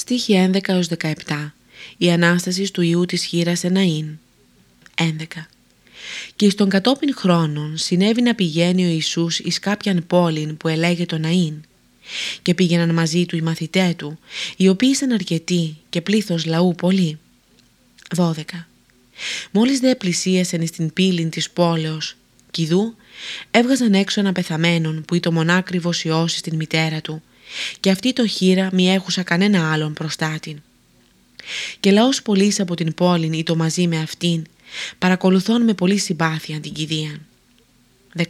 Στοίχη 11-17 Η Ανάσταση του Ιού της χείρας Εναήν 11 Και στον κατόπιν χρόνων συνέβη να πηγαίνει ο Ιησούς εις κάποιαν πόλην που ελέγεται Ναΐν και πήγαιναν μαζί του οι μαθητέ του, οι οποίοι ήταν αρκετοί και πλήθος λαού πολύ. 12. Μόλις δε πλησίασαν στην πύλη της πόλεως, κηδού, έβγαζαν έξω ένα πεθαμένον που ήταν μονάκριβος Υιός στην μητέρα του και αυτή το χείρα μη έχουσα κανένα άλλον προστάτην. Και λαός πολλής από την πόλη ή το μαζί με αυτήν παρακολουθών με πολύ συμπάθεια την κηδεία. 13.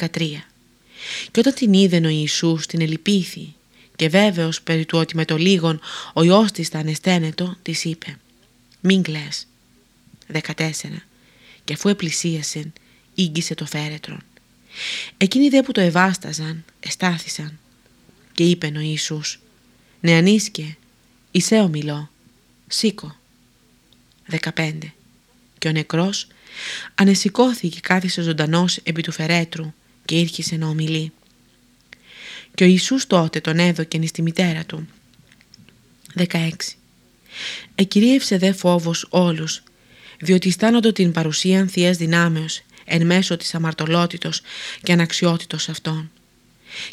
Και όταν την είδεν ο Ιησούς την ελυπήθη και βέβαιος περί του ότι με το λίγον ο Υιός της θα ανεσταίνετο, της είπε «Μην κλαις». 14. Και αφού επλησίασεν, ίγγισε το φέρετρον. Εκείνοι δε που το ευάσταζαν, εστάθησαν και είπε ο Ιησούς «Νεανίσκε, είσαι ομιλώ, σήκω». 15. Και ο νεκρός ανεσηκώθηκε και κάθισε ζωντανός επί του φερέτρου και ήρχισε να ομιλεί. Και ο Ιησούς τότε τον έδωκεν στη μητέρα του. 16. Εκυρίευσε δε φόβος όλους, διότι αισθάνονται την παρουσίαν Θείας Δυνάμεως εν μέσω της αμαρτωλότητος και αναξιότητος αυτών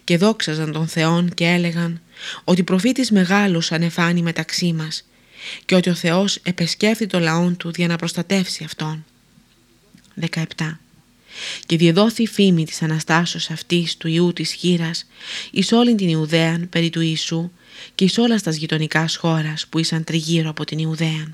και δόξαζαν τον Θεόν και έλεγαν ότι προφήτης μεγάλος ανεφάνει μεταξύ μας και ότι ο Θεός επεσκέφθη το λαόν του για να προστατεύσει αυτόν. 17. Και διεδόθη φήμη της Αναστάσεως αυτής του Ιού της χείρας εις όλην την Ιουδαίαν περί του Ιησού και εις όλας στα γειτονικάς χώρας που ήσαν τριγύρω από την Ιουδαίαν.